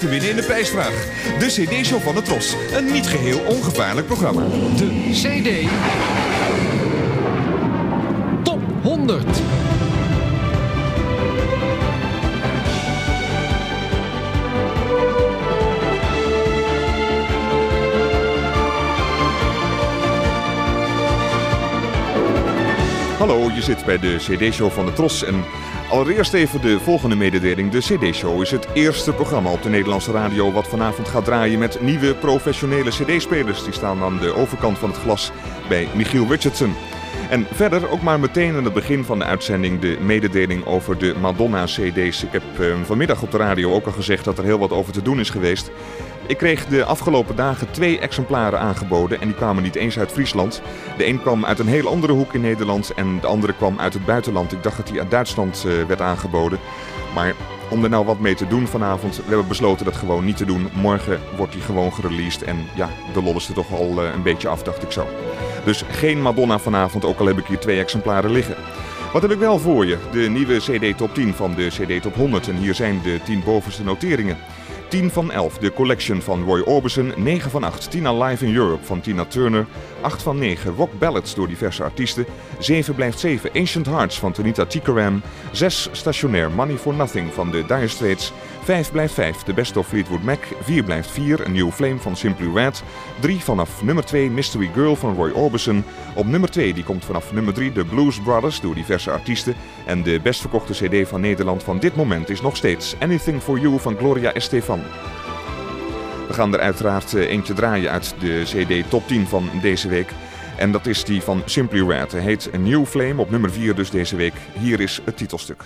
Te winnen in de prijsvraag. De CD-show van de Tros. Een niet geheel ongevaarlijk programma. De CD Hallo, je zit bij de CD-show van de Tros en allereerst even de volgende mededeling. De CD-show is het eerste programma op de Nederlandse radio wat vanavond gaat draaien met nieuwe professionele CD-spelers. Die staan aan de overkant van het glas bij Michiel Richardson. En verder ook maar meteen aan het begin van de uitzending de mededeling over de Madonna-CD's. Ik heb eh, vanmiddag op de radio ook al gezegd dat er heel wat over te doen is geweest. Ik kreeg de afgelopen dagen twee exemplaren aangeboden en die kwamen niet eens uit Friesland. De een kwam uit een heel andere hoek in Nederland en de andere kwam uit het buitenland. Ik dacht dat die uit Duitsland uh, werd aangeboden. Maar om er nou wat mee te doen vanavond, we hebben besloten dat gewoon niet te doen. Morgen wordt die gewoon gereleased en ja, de lol is er toch al uh, een beetje af, dacht ik zo. Dus geen Madonna vanavond, ook al heb ik hier twee exemplaren liggen. Wat heb ik wel voor je? De nieuwe CD Top 10 van de CD Top 100 en hier zijn de 10 bovenste noteringen. 10 van 11, de Collection van Roy Orbison. 9 van 8, Tina Live in Europe van Tina Turner. 8 van 9, Rock Ballads door diverse artiesten. 7 blijft 7, Ancient Hearts van Tanita Tikaram. 6, Stationair Money for Nothing van de Dire Straits. 5 blijft 5, The Best of Fleetwood Mac. 4 blijft 4, A New Flame van Simply Red. 3 vanaf nummer 2, Mystery Girl van Roy Orbison. Op nummer 2, die komt vanaf nummer 3, The Blues Brothers door diverse artiesten. En de best verkochte cd van Nederland van dit moment is nog steeds Anything for You van Gloria Estefan. We gaan er uiteraard eentje draaien uit de CD Top 10 van deze week. En dat is die van Simply Red. Hij heet A New Flame op nummer 4 dus deze week. Hier is het titelstuk.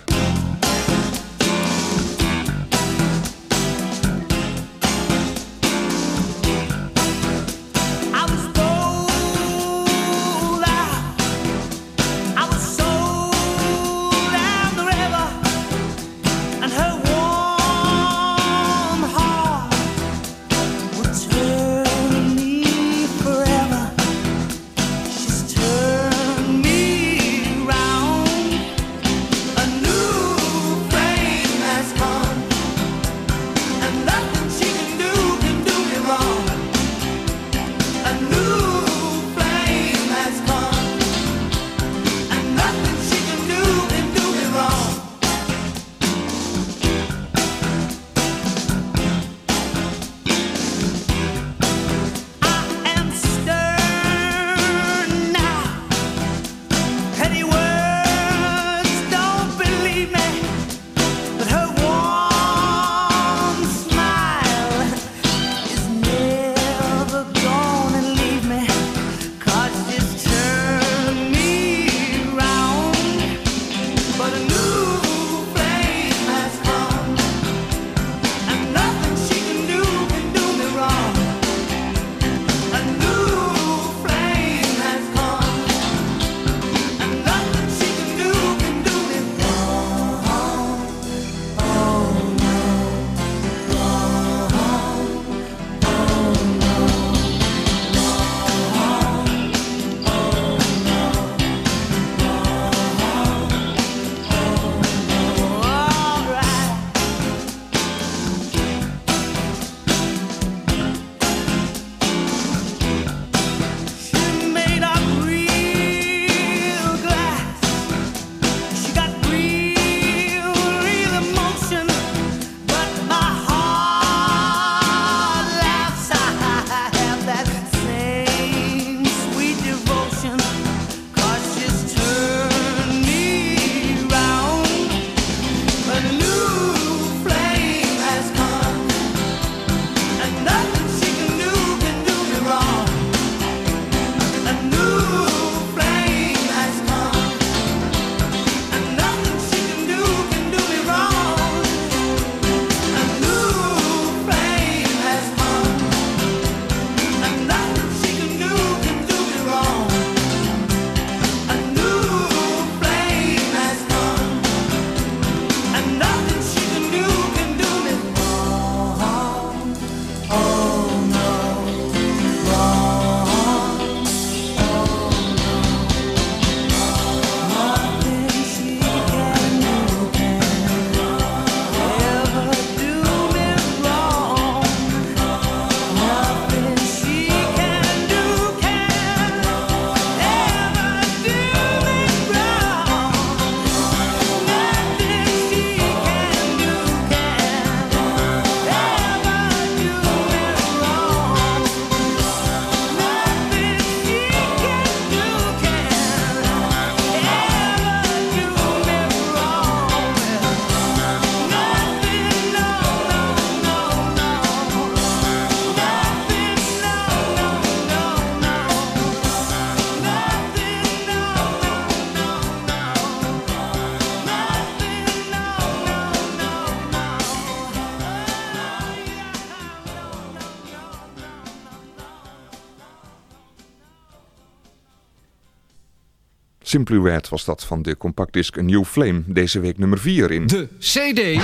Simply Red was dat van de compactdisc A New Flame. Deze week nummer 4 in... De CD...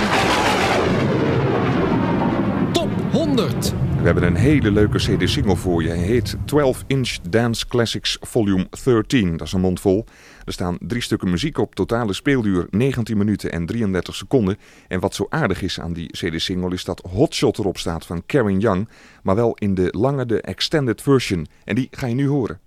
Top 100. We hebben een hele leuke CD-single voor je. Hij heet 12 Inch Dance Classics Volume 13. Dat is een mond vol. Er staan drie stukken muziek op. Totale speelduur 19 minuten en 33 seconden. En wat zo aardig is aan die CD-single is dat Hotshot erop staat van Karen Young. Maar wel in de lange, de extended version. En die ga je nu horen.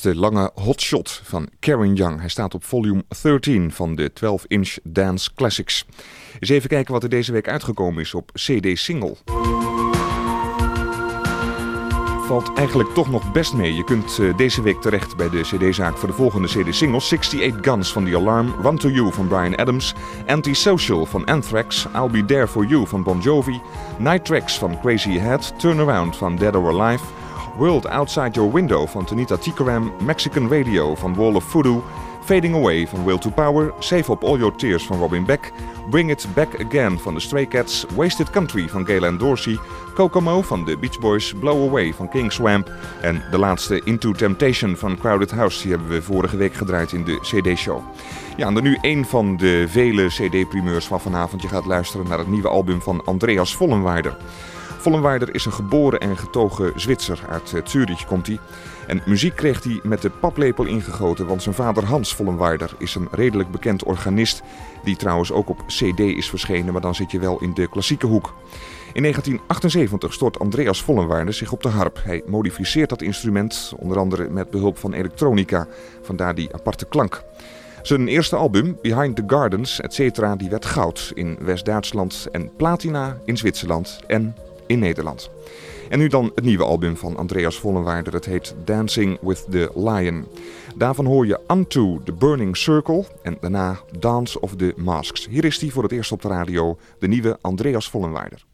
De lange hotshot van Karen Young. Hij staat op volume 13 van de 12-inch Dance Classics. Eens even kijken wat er deze week uitgekomen is op CD-single. Valt eigenlijk toch nog best mee. Je kunt uh, deze week terecht bij de CD-zaak voor de volgende CD-singles: 68 Guns van The Alarm, Run to You van Brian Adams, Antisocial van Anthrax, I'll Be There for You van Bon Jovi, Night Tracks van Crazy Head, Turnaround van Dead or Alive. World Outside Your Window van Tanita Tikaram, Mexican Radio van Wall of Voodoo, Fading Away van Will to Power, Save Up All Your Tears van Robin Beck, Bring It Back Again van The Stray Cats, Wasted Country van Gaylan Dorsey, Kokomo van The Beach Boys, Blow Away van King Swamp en de laatste Into Temptation van Crowded House. Die hebben we vorige week gedraaid in de CD-show. Ja, en dan nu een van de vele CD-primeurs van vanavond. Je gaat luisteren naar het nieuwe album van Andreas Vollenwaarder. Vollenwaarder is een geboren en getogen Zwitser. Uit eh, Zurich komt hij. En muziek kreeg hij met de paplepel ingegoten, want zijn vader Hans Vollenwaarder is een redelijk bekend organist. Die trouwens ook op CD is verschenen, maar dan zit je wel in de klassieke hoek. In 1978 stort Andreas Vollenwaarder zich op de harp. Hij modificeert dat instrument, onder andere met behulp van elektronica, vandaar die aparte klank. Zijn eerste album, Behind the Gardens, etc., die werd goud in West-Duitsland en platina in Zwitserland en in Nederland. En nu dan het nieuwe album van Andreas Vollenwaarder. Het heet Dancing with the Lion. Daarvan hoor je Unto the Burning Circle en daarna Dance of the Masks. Hier is hij voor het eerst op de radio, de nieuwe Andreas Vollenwaarder.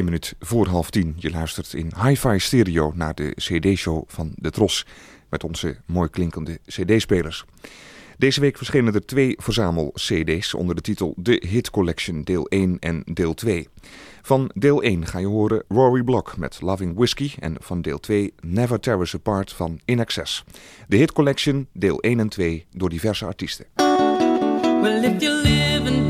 1 minuut voor half tien. Je luistert in hi-fi stereo naar de CD-show van De Tros. Met onze mooi klinkende CD-spelers. Deze week verschenen er twee verzamel-CD's onder de titel The Hit Collection deel 1 en deel 2. Van deel 1 ga je horen Rory Block met Loving Whiskey en van deel 2 Never Tear Apart van In Excess. De Hit Collection deel 1 en 2 door diverse artiesten. Well,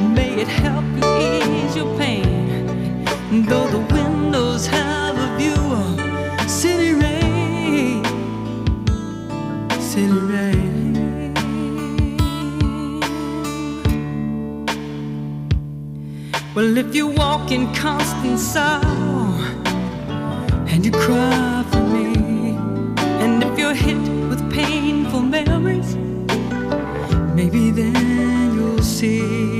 may it help you ease your pain. Though the windows have a view of city rain, city rain. Well, if you walk in constant sorrow and you cry for me, and if you're hit with painful memories, maybe then you'll see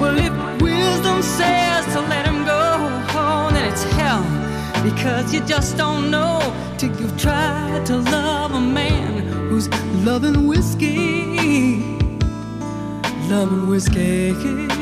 Well, if wisdom says to let him go, oh, then it's hell because you just don't know till you've tried to love a man who's loving whiskey, loving whiskey.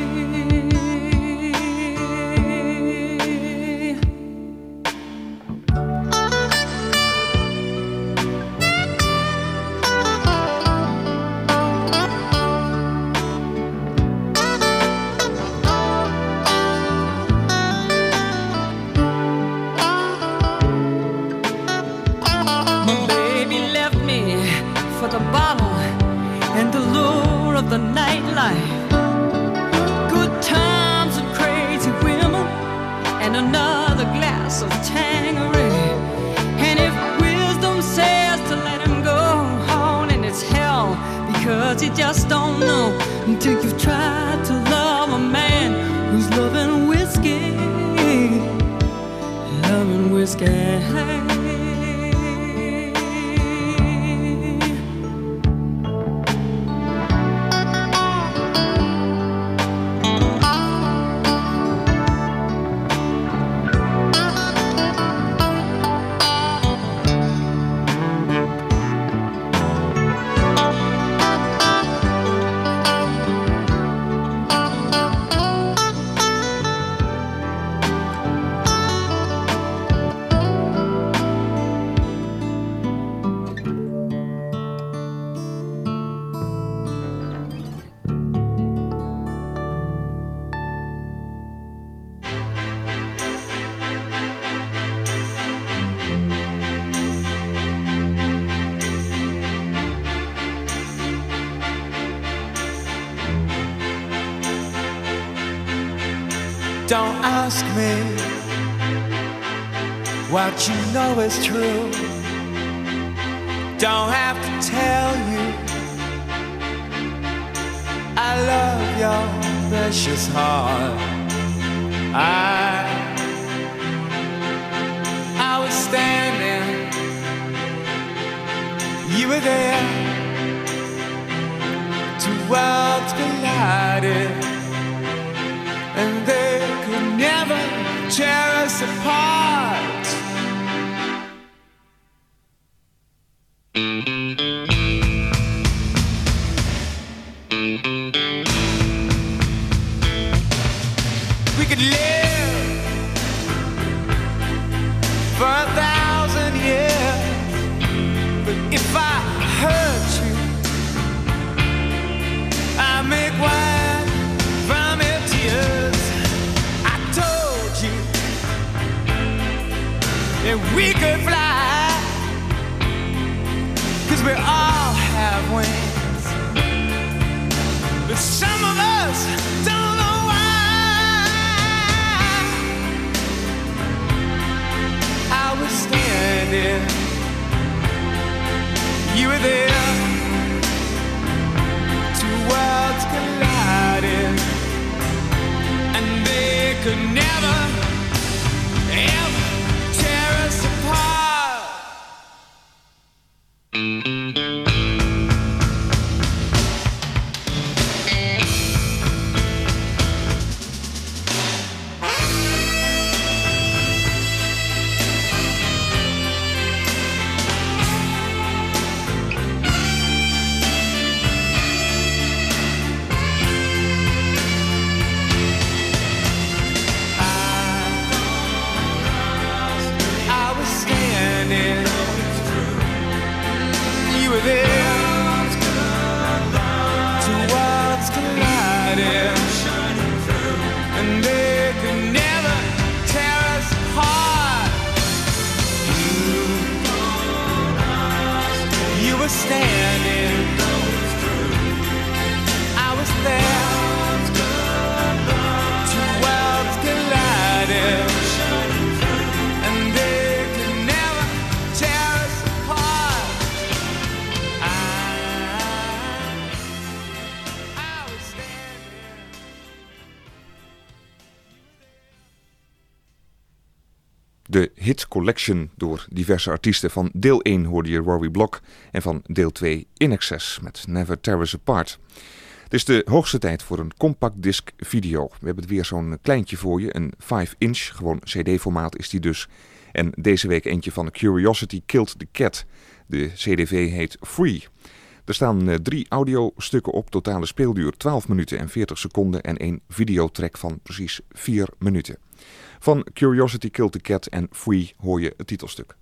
Door diverse artiesten. Van deel 1 hoorde je Rory Block en van deel 2 In Excess met Never Tear Us Apart. Het is de hoogste tijd voor een compact disc video. We hebben het weer zo'n kleintje voor je, een 5 inch, gewoon cd-formaat is die dus. En deze week eentje van Curiosity Killed the Cat. De cdv heet Free. Er staan eh, drie audiostukken op, totale speelduur 12 minuten en 40 seconden en één videotrack van precies 4 minuten. Van Curiosity Killed the Cat en Free hoor je het titelstuk.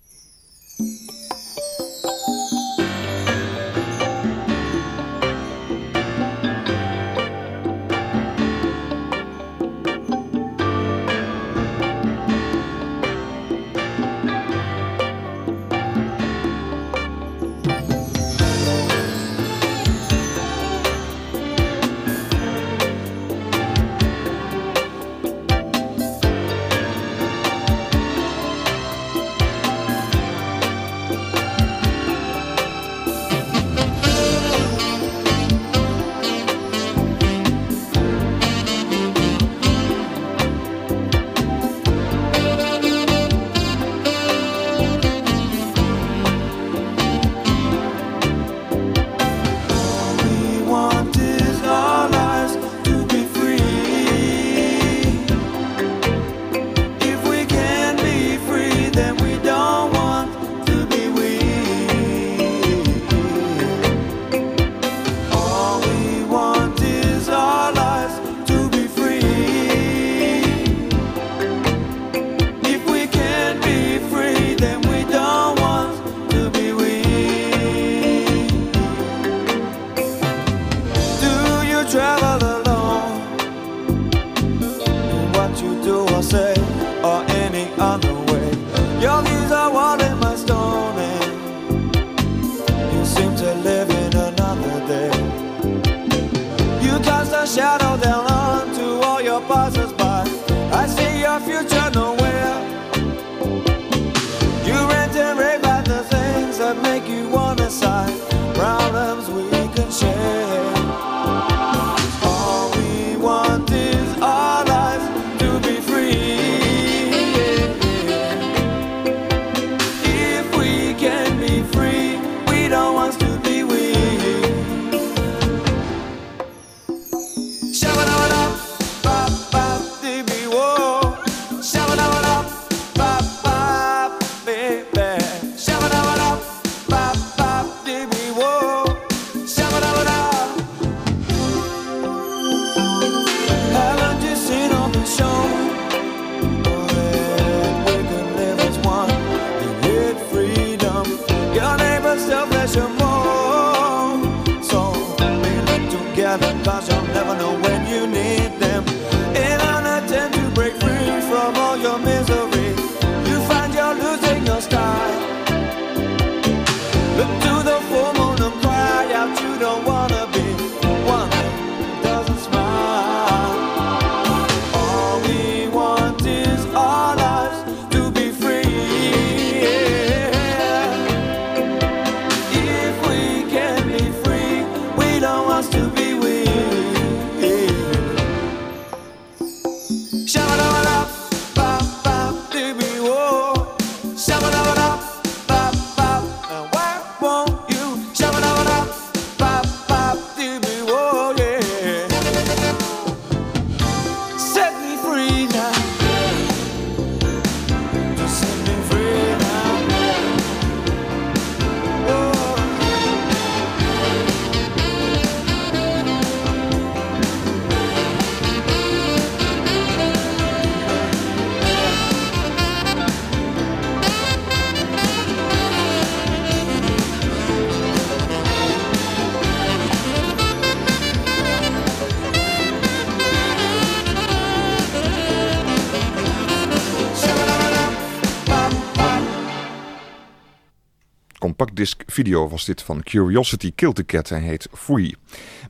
Disc video was dit van Curiosity Killed the Cat en heet Free.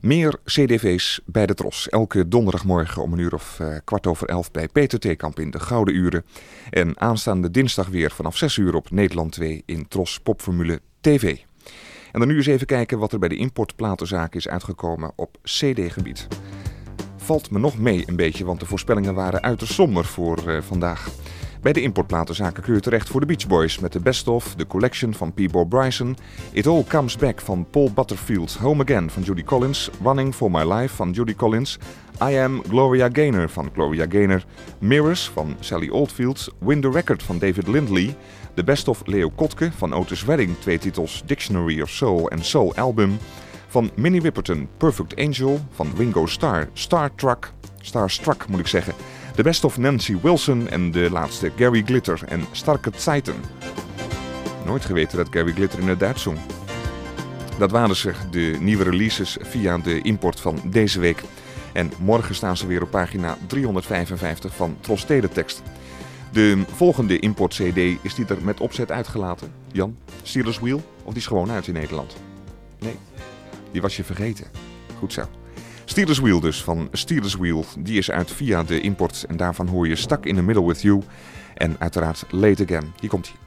Meer CDV's bij de Tros. Elke donderdagmorgen om een uur of uh, kwart over elf bij Peter Theekamp in de Gouden Uren. En aanstaande dinsdag weer vanaf 6 uur op Nederland 2 in Tros Popformule TV. En dan nu eens even kijken wat er bij de importplatenzaak is uitgekomen op CD-gebied. Valt me nog mee een beetje, want de voorspellingen waren uiterst somber voor uh, vandaag. Bij de importplatenzaken kun je terecht voor de Beach Boys met de Best of, de Collection van Peebo Bryson, It All Comes Back van Paul Butterfield, Home Again van Judy Collins, Running for My Life van Judy Collins, I Am Gloria Gaynor van Gloria Gaynor, Mirrors van Sally Oldfield, Win the Record van David Lindley, The Best of Leo Kotke van Otis Redding, twee titels Dictionary of Soul en Soul Album, van Minnie Wipperton, Perfect Angel, van Ringo Starr, Star Trek, Starstruck moet ik zeggen, de best of Nancy Wilson en de laatste Gary Glitter en Starke Zeiten. Nooit geweten dat Gary Glitter in het Duits zong. Dat waren ze, de nieuwe releases via de import van deze week. En morgen staan ze weer op pagina 355 van Tros Teletext. De volgende import-CD is die er met opzet uitgelaten. Jan, Steelers Wheel of die is gewoon uit in Nederland? Nee, die was je vergeten. Goed zo. Steelers Wheel dus, van Steelers Wheel. Die is uit via de import en daarvan hoor je Stuck in the Middle with You. En uiteraard Late Again. Hier komt hij.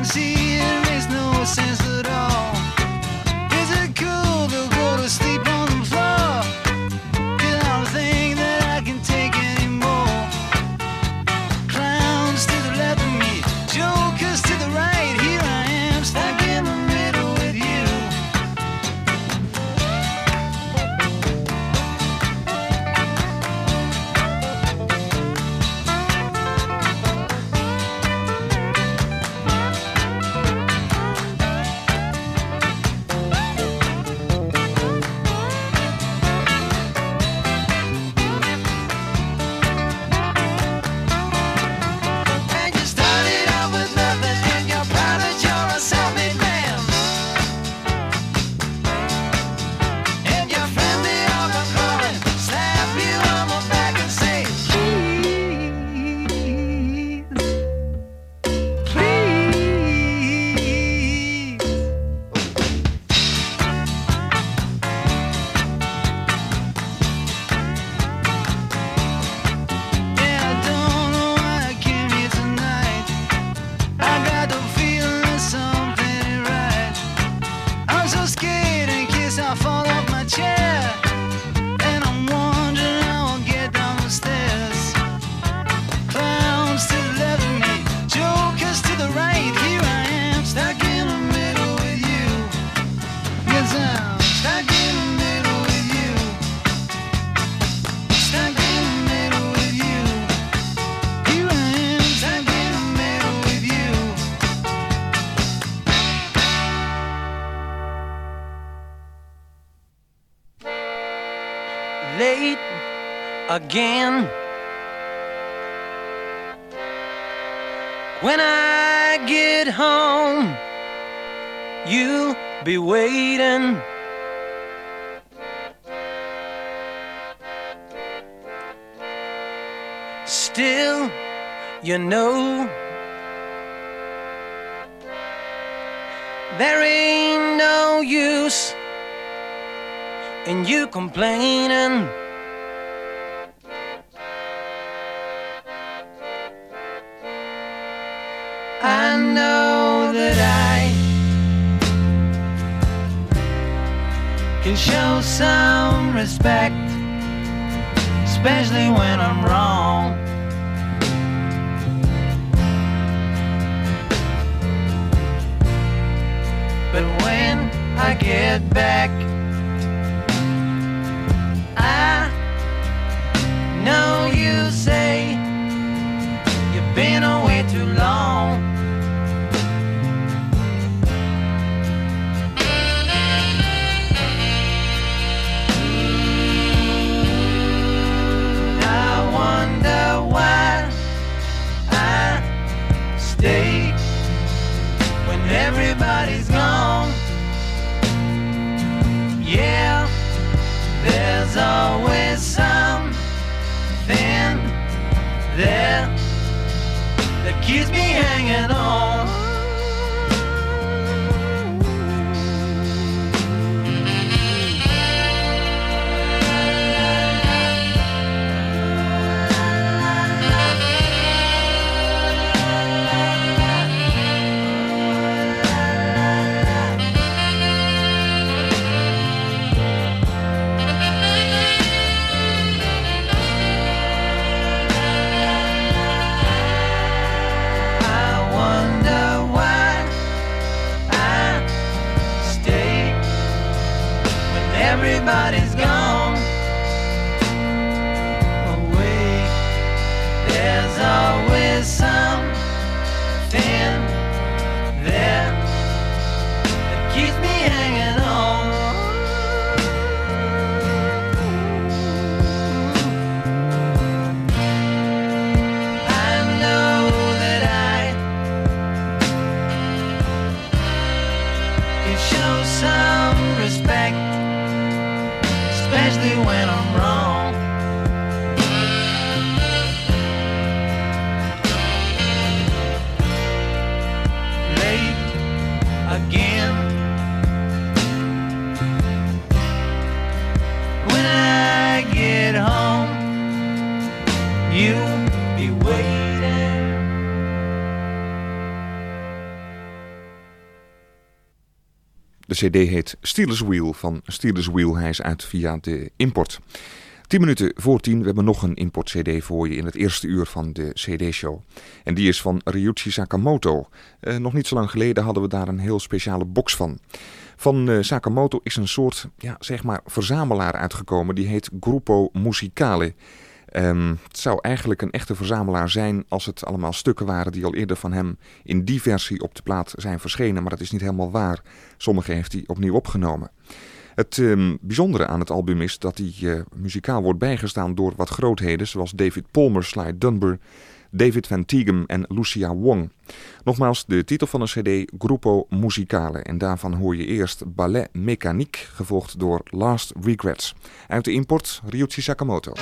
can see cd heet Steelers Wheel van Steelers Wheel. Hij is uit via de import. 10 minuten voor 10, we hebben nog een import-cd voor je in het eerste uur van de cd-show. En die is van Ryuichi Sakamoto. Eh, nog niet zo lang geleden hadden we daar een heel speciale box van. Van eh, Sakamoto is een soort, ja, zeg maar, verzamelaar uitgekomen. Die heet Gruppo Musicale. Ehm, het zou eigenlijk een echte verzamelaar zijn als het allemaal stukken waren die al eerder van hem in die versie op de plaat zijn verschenen. Maar dat is niet helemaal waar. Sommige heeft hij opnieuw opgenomen. Het ehm, bijzondere aan het album is dat hij eh, muzikaal wordt bijgestaan door wat grootheden zoals David Palmer, Sly Dunbar, David Van Tighem en Lucia Wong. Nogmaals, de titel van de cd Gruppo Musicale en daarvan hoor je eerst Ballet Mécanique, gevolgd door Last Regrets. Uit de import Ryuichi Sakamoto.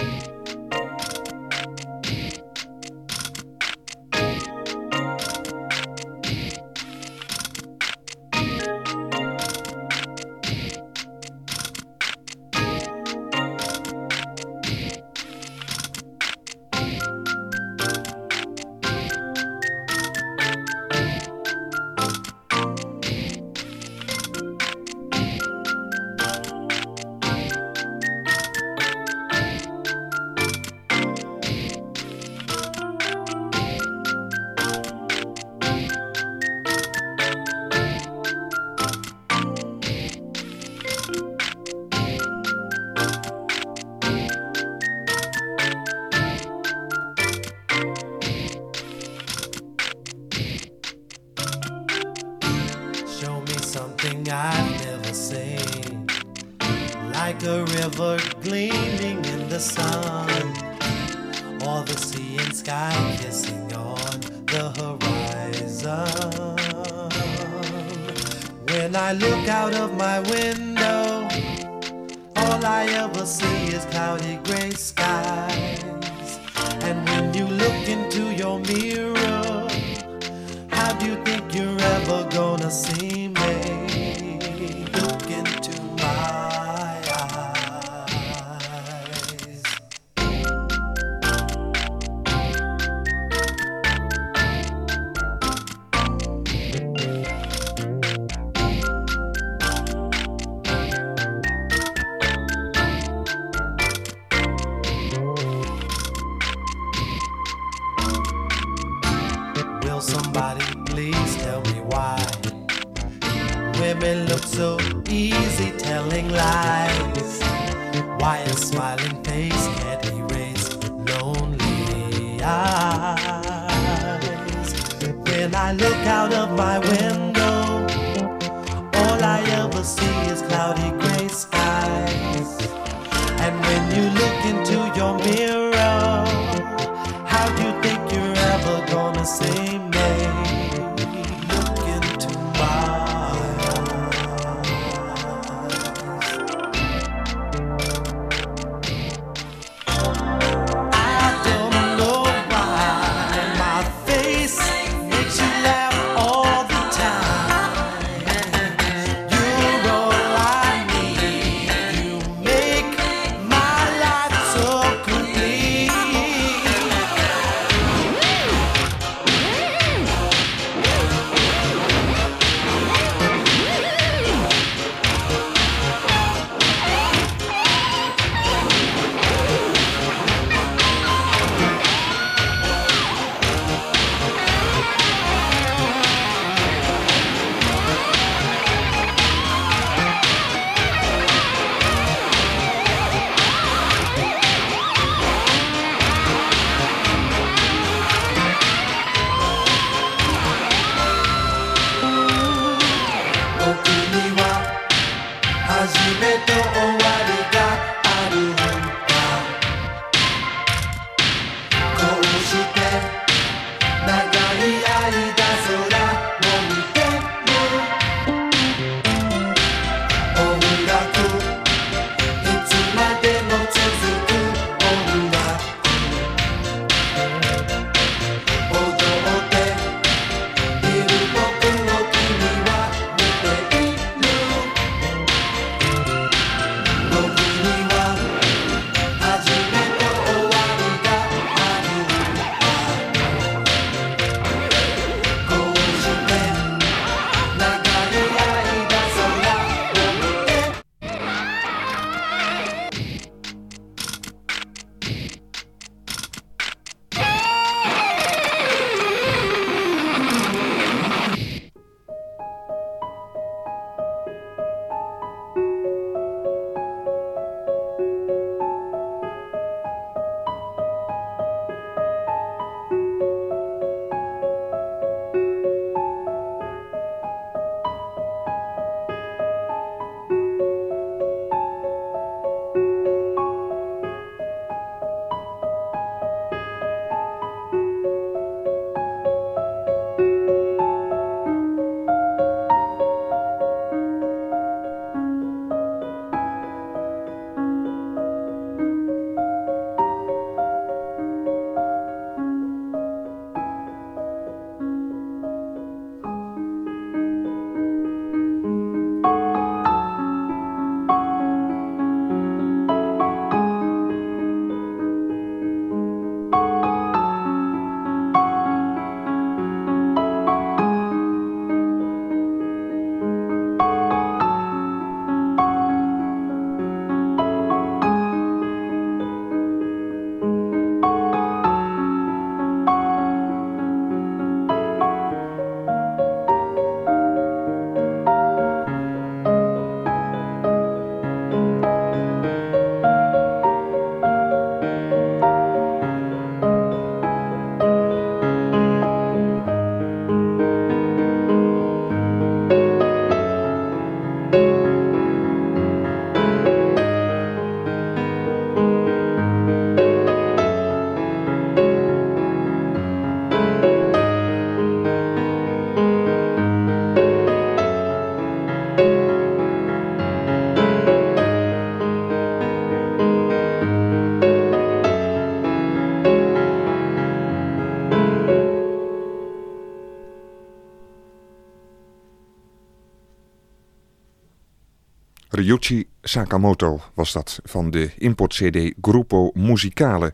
Ryuichi Sakamoto was dat van de import-CD Gruppo Musicale.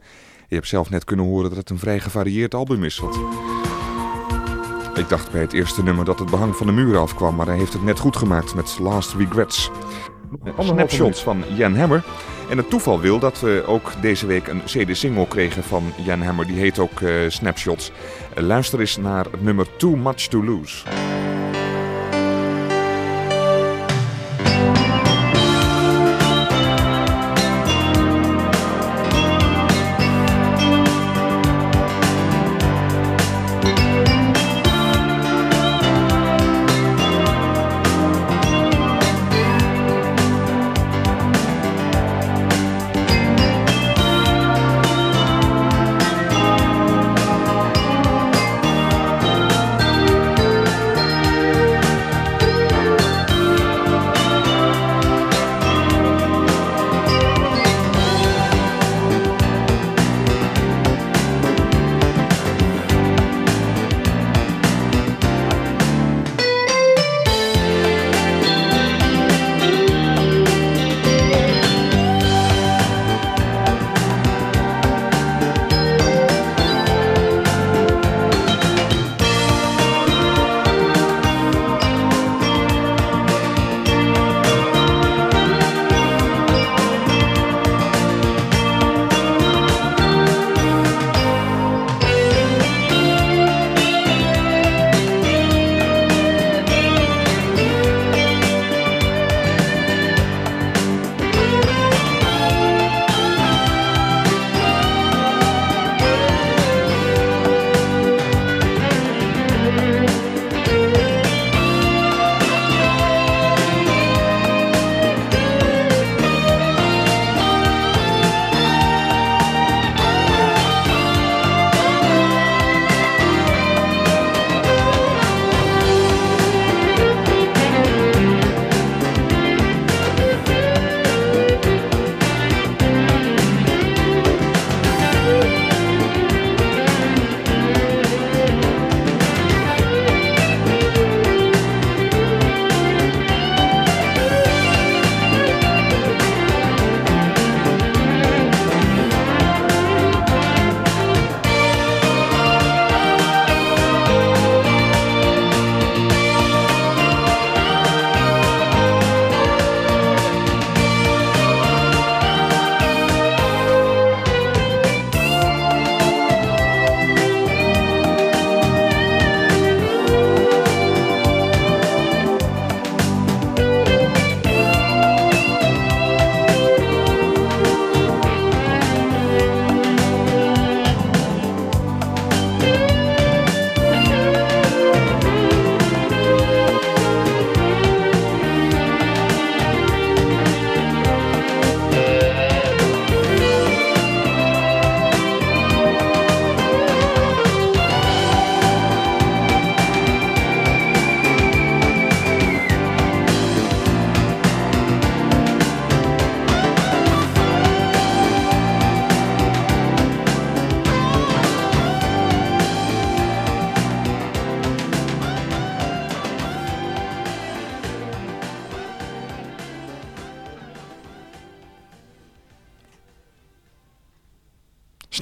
Je hebt zelf net kunnen horen dat het een vrij gevarieerd album is. Ik dacht bij het eerste nummer dat het behang van de muur afkwam, maar hij heeft het net goed gemaakt met Last Regrets. Snapshots van Jan Hammer. En het toeval wil dat we ook deze week een CD-single kregen van Jan Hammer. Die heet ook uh, Snapshots. Uh, luister eens naar het nummer Too Much to Lose.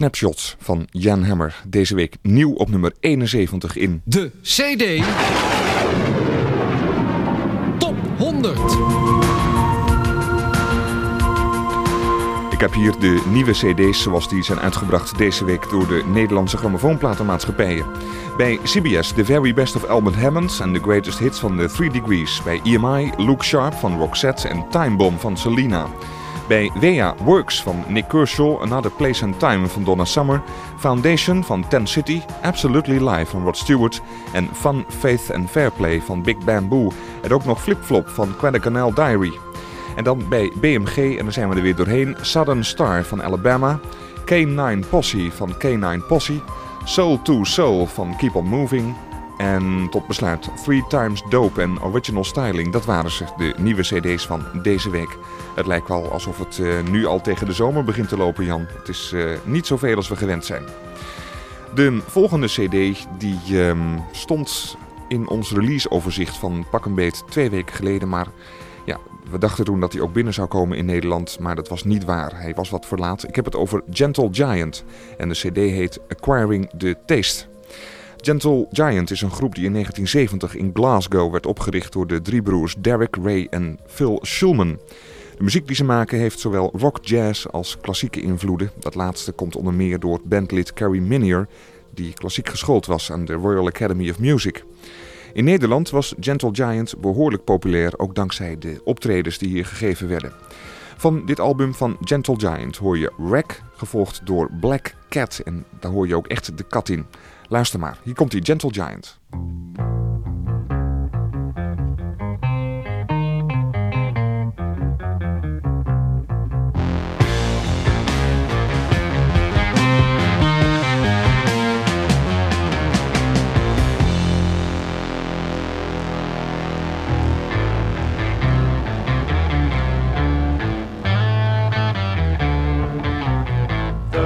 Snapshots van Jan Hammer. Deze week nieuw op nummer 71 in de CD Top 100. Ik heb hier de nieuwe CD's zoals die zijn uitgebracht deze week door de Nederlandse grammofoonplatenmaatschappijen. Bij CBS The Very Best of Albert Hammond en The Greatest Hits van The Three Degrees. Bij EMI Luke Sharp van Roxette en Time Bomb van Selena. Bij WEA Works van Nick Kershaw, Another Place and Time van Donna Summer, Foundation van Ten City, Absolutely Live van Rod Stewart en Fun, Faith and Fair Play van Big Bamboo en ook nog Flip Flop van Canal Diary. En dan bij BMG, en dan zijn we er weer doorheen, Southern Star van Alabama, K9 Posse van K9 Posse, Soul to Soul van Keep On Moving, en tot besluit Three Times Dope en Original Styling. Dat waren ze, de nieuwe cd's van deze week. Het lijkt wel alsof het uh, nu al tegen de zomer begint te lopen, Jan. Het is uh, niet zoveel als we gewend zijn. De volgende cd die um, stond in ons releaseoverzicht van pak een beet twee weken geleden. Maar Ja, we dachten toen dat hij ook binnen zou komen in Nederland, maar dat was niet waar. Hij was wat verlaat. Ik heb het over Gentle Giant en de cd heet Acquiring the Taste. Gentle Giant is een groep die in 1970 in Glasgow werd opgericht door de drie broers Derek, Ray en Phil Schulman. De muziek die ze maken heeft zowel rock, jazz als klassieke invloeden. Dat laatste komt onder meer door bandlid Carrie Minier, die klassiek geschoold was aan de Royal Academy of Music. In Nederland was Gentle Giant behoorlijk populair, ook dankzij de optredens die hier gegeven werden. Van dit album van Gentle Giant hoor je Wreck, gevolgd door Black Cat. En daar hoor je ook echt de kat in. Luister maar, hier komt die Gentle Giant.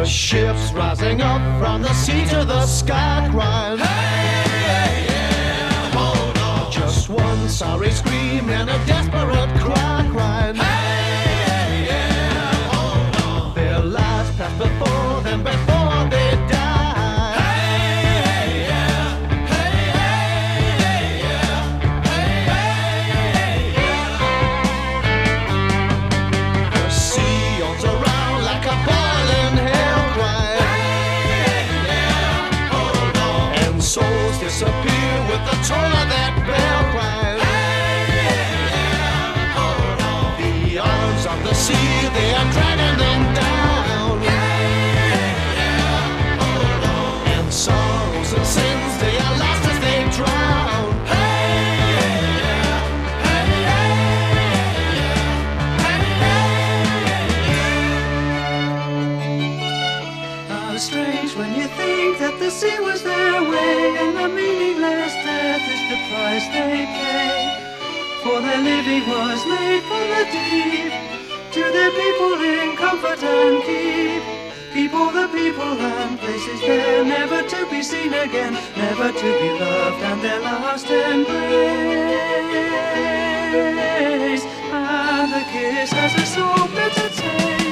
Ships rising up from the sea to the sky crying hey, hey, yeah, hold on. Just one sorry scream and a desperate cry was made from the deep to their people in comfort and keep. Keep all the people and places there, never to be seen again, never to be loved, and their last embrace. And the kiss has a so bitter taste.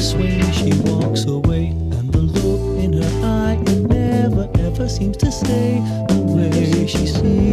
A swing, she walks away, and the look in her eye it never ever seems to stay. The way she see,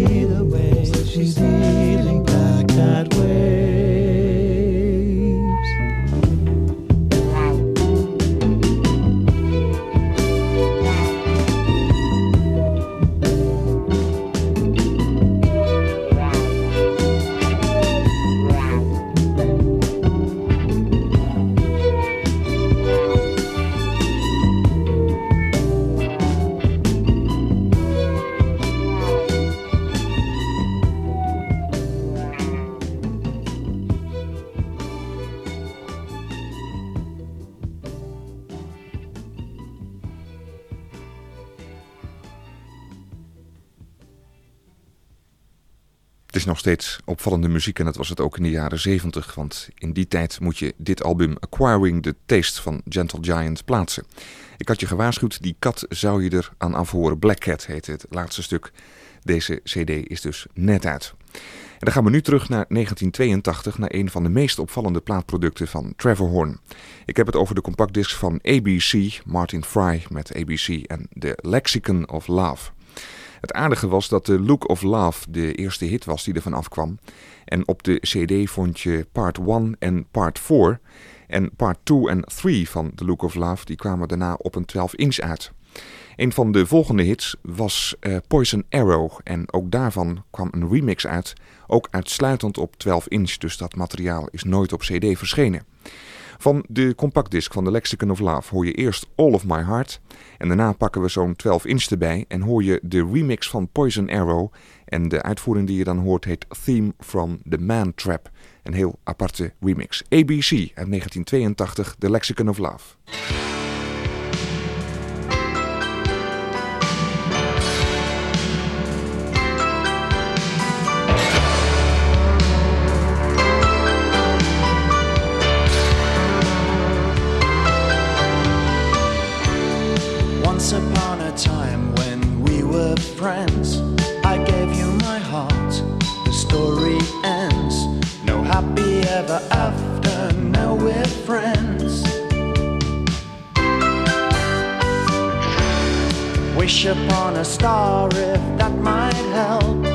en dat was het ook in de jaren 70. Want in die tijd moet je dit album Acquiring the Taste van Gentle Giant plaatsen. Ik had je gewaarschuwd, die kat zou je er aan afhoren. Black Cat heet het laatste stuk. Deze cd is dus net uit. En dan gaan we nu terug naar 1982, naar een van de meest opvallende plaatproducten van Trevor Horn. Ik heb het over de compactdisc van ABC, Martin Fry met ABC en The Lexicon of Love. Het aardige was dat de Look of Love de eerste hit was die ervan afkwam. En op de cd vond je part 1 en part 4. En part 2 en 3 van The Look of Love die kwamen daarna op een 12 inch uit. Een van de volgende hits was uh, Poison Arrow en ook daarvan kwam een remix uit, ook uitsluitend op 12 inch, dus dat materiaal is nooit op cd verschenen. Van de compactdisc van The Lexicon of Love hoor je eerst All of My Heart en daarna pakken we zo'n 12 inch erbij en hoor je de remix van Poison Arrow en de uitvoering die je dan hoort heet Theme from the Man Trap, een heel aparte remix. ABC uit 1982, The Lexicon of Love. Once upon a time when we were friends, I gave you my heart. The story ends. No happy ever after, now we're friends. Wish upon a star if that might help.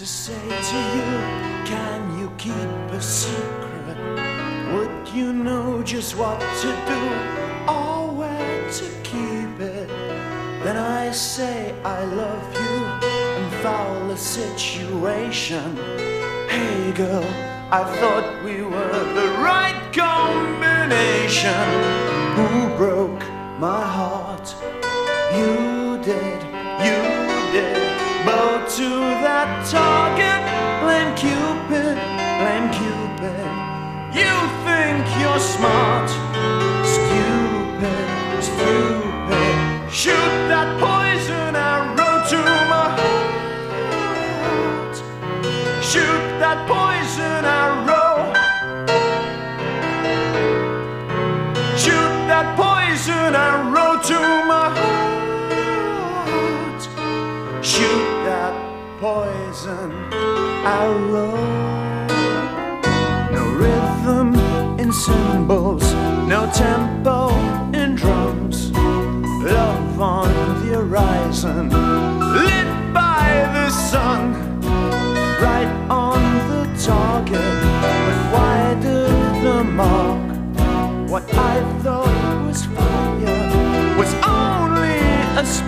to say to you, can you keep a secret? Would you know just what to do or where to keep it? Then I say I love you and foul the situation. Hey girl, I thought we were the right combination.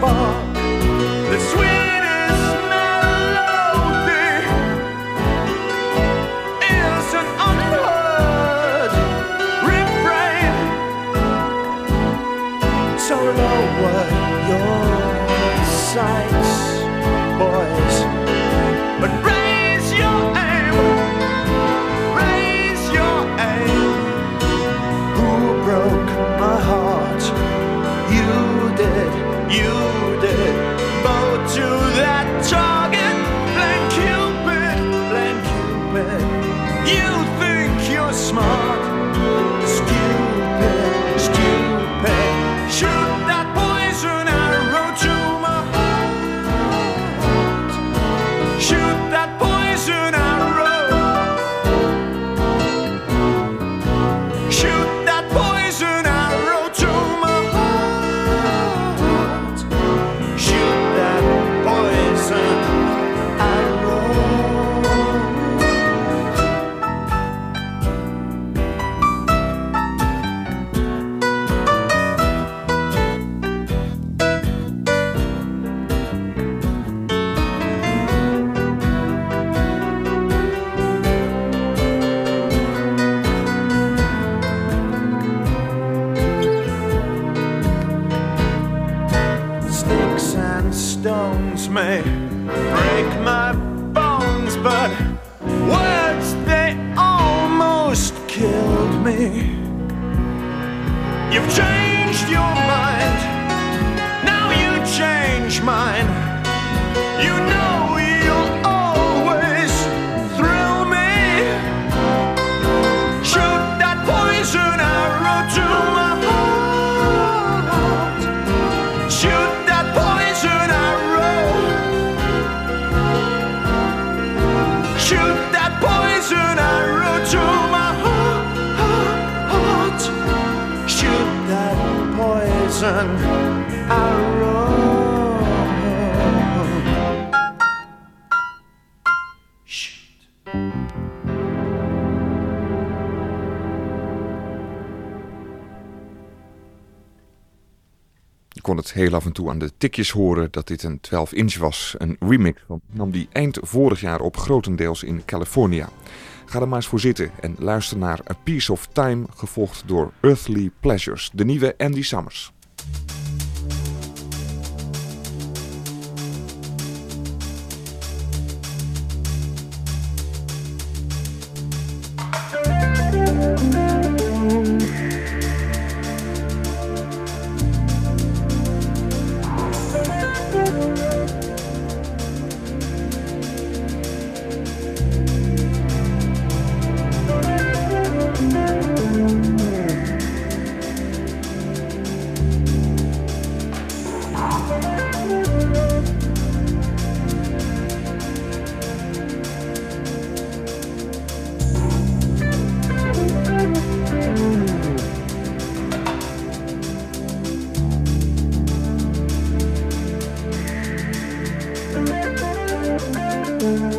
吧。heel af en toe aan de tikjes horen dat dit een 12-inch was, een remix. van nam die eind vorig jaar op grotendeels in California. Ga er maar eens voor zitten en luister naar A Piece of Time, gevolgd door Earthly Pleasures, de nieuwe Andy Summers. river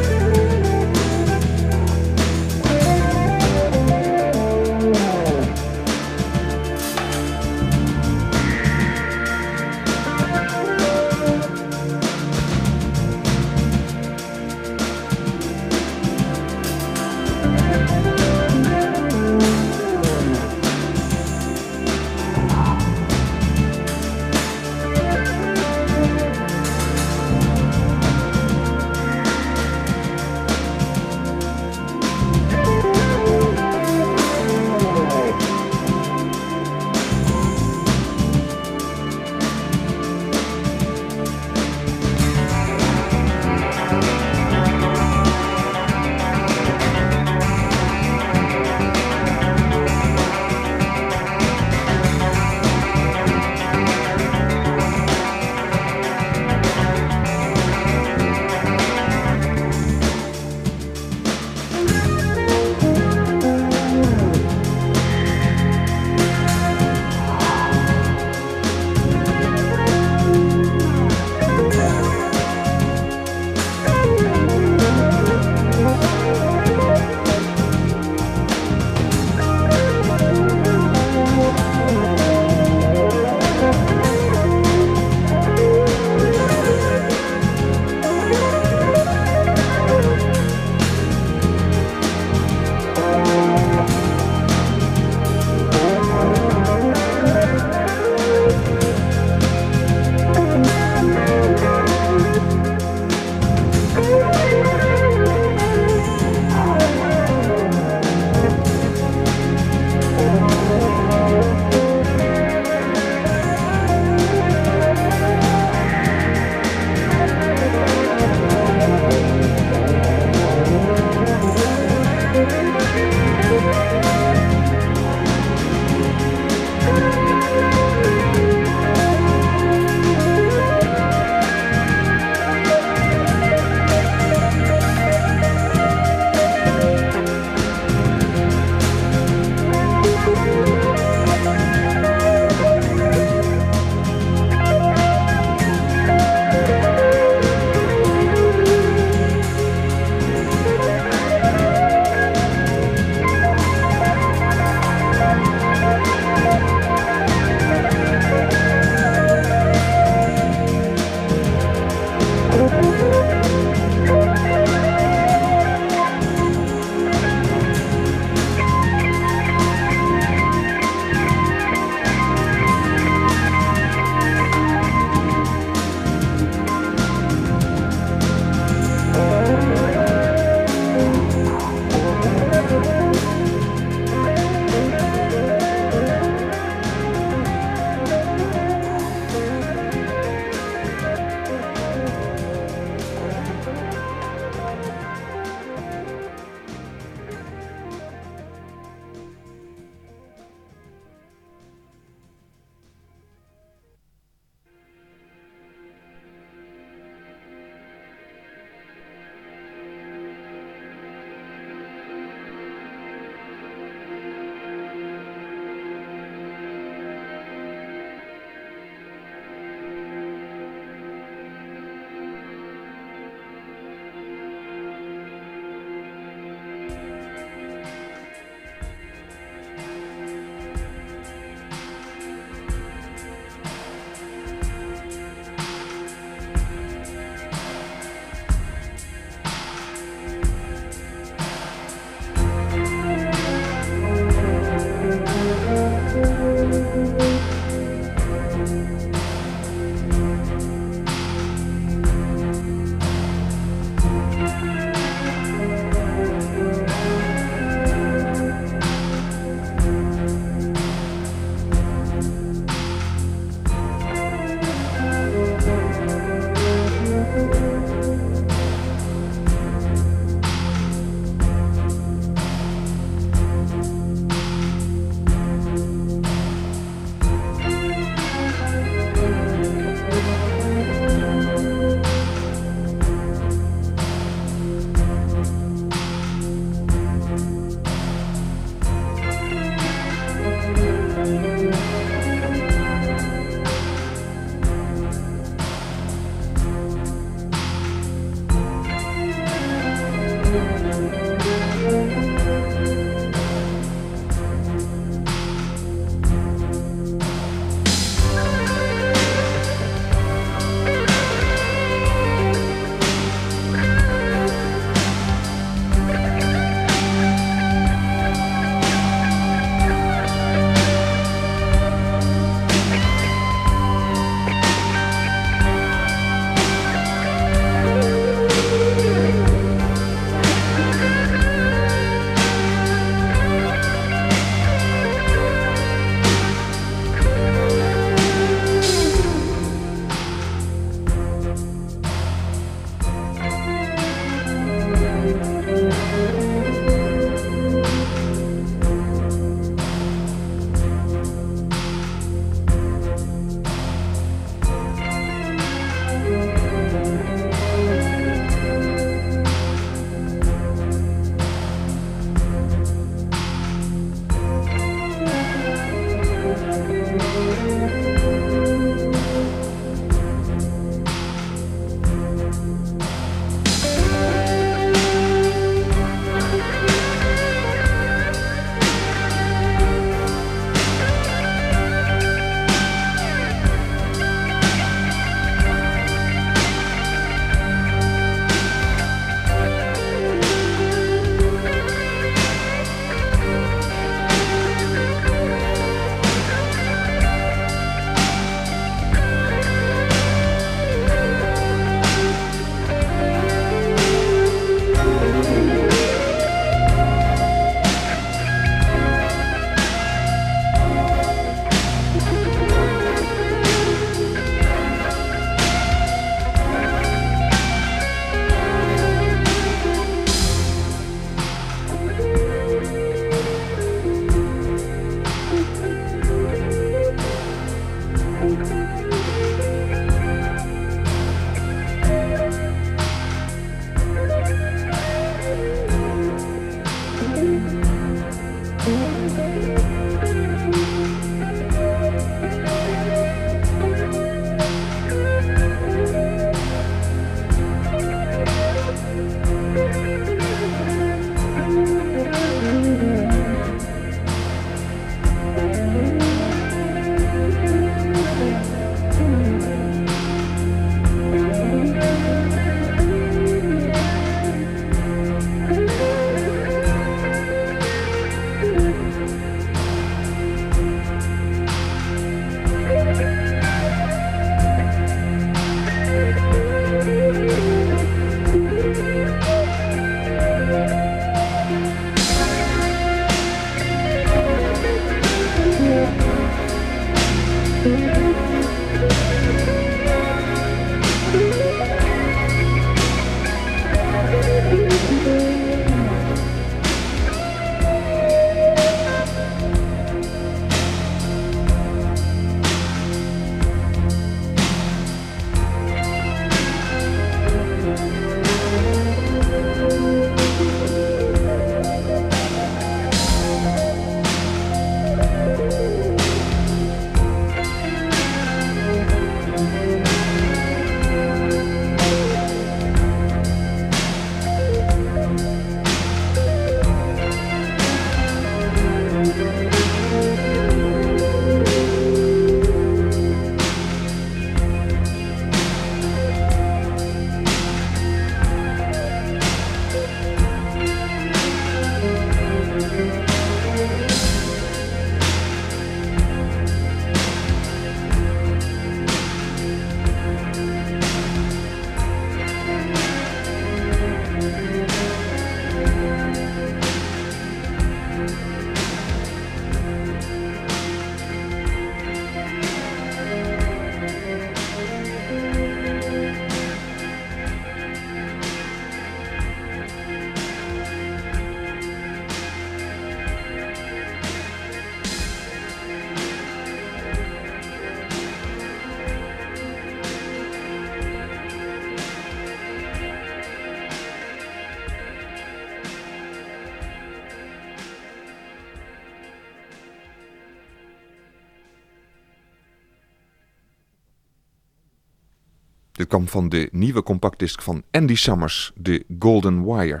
kwam van de nieuwe compactdisc van Andy Summers, de Golden Wire.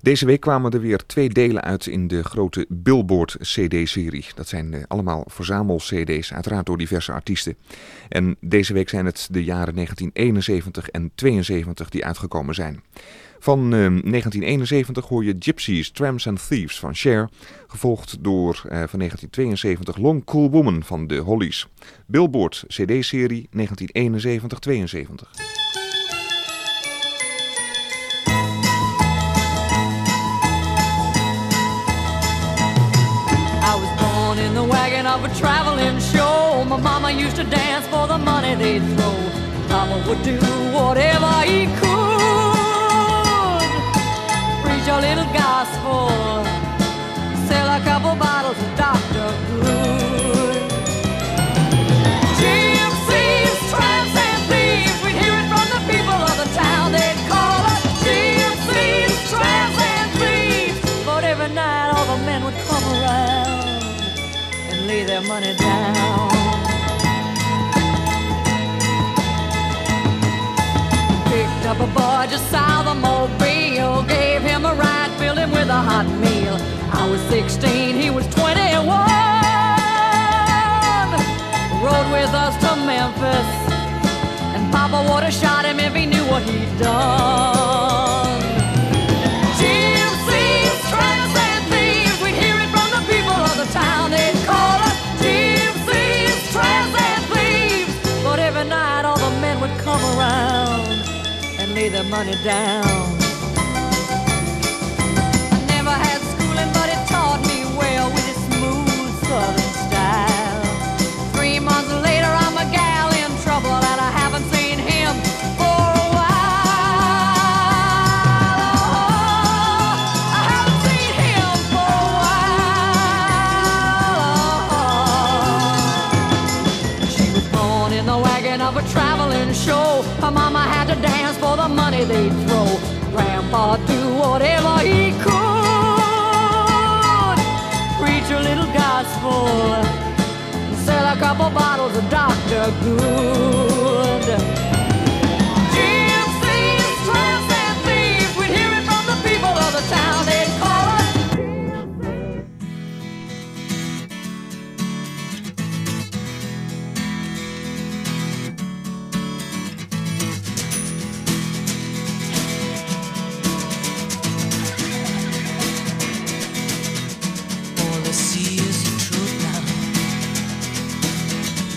Deze week kwamen er weer twee delen uit in de grote Billboard CD-serie. Dat zijn eh, allemaal verzamel-CD's, uiteraard door diverse artiesten. En deze week zijn het de jaren 1971 en 72 die uitgekomen zijn. Van eh, 1971 hoor je Gypsies, Tramps and Thieves van Cher, gevolgd door eh, van 1972 Long Cool Woman van de Hollies. Billboard CD-serie 1971-72. I was born in the wagon of a traveling show. My mama used to dance for the money they'd throw. Papa would do whatever he could. A little gospel, sell a couple bottles of Dr. We'd hear it from the people of the town. They'd call us. But every night all the men would come around and lay their money down. Picked up a boy just south of Mobile, filled him with a hot meal. I was 16, he was 21. Rode with us to Memphis, and Papa would have shot him if he knew what he'd done. Gypsies, tramps, and thieves, we'd hear it from the people of the town. They'd call us gypsies, tramps, and thieves. But every night all the men would come around and lay their money down. Show. Her mama had to dance for the money they'd throw. Grandpa do whatever he could. Preach a little gospel. Sell a couple bottles of Dr. Good.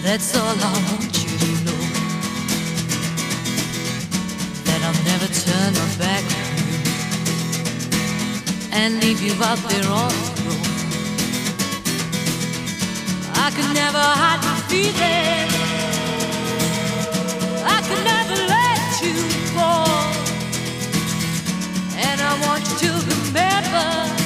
That's all I want you to know. That I'll never turn my back on you and leave you out there on the road. I could never hide my feelings. I could never let you fall. And I want you to remember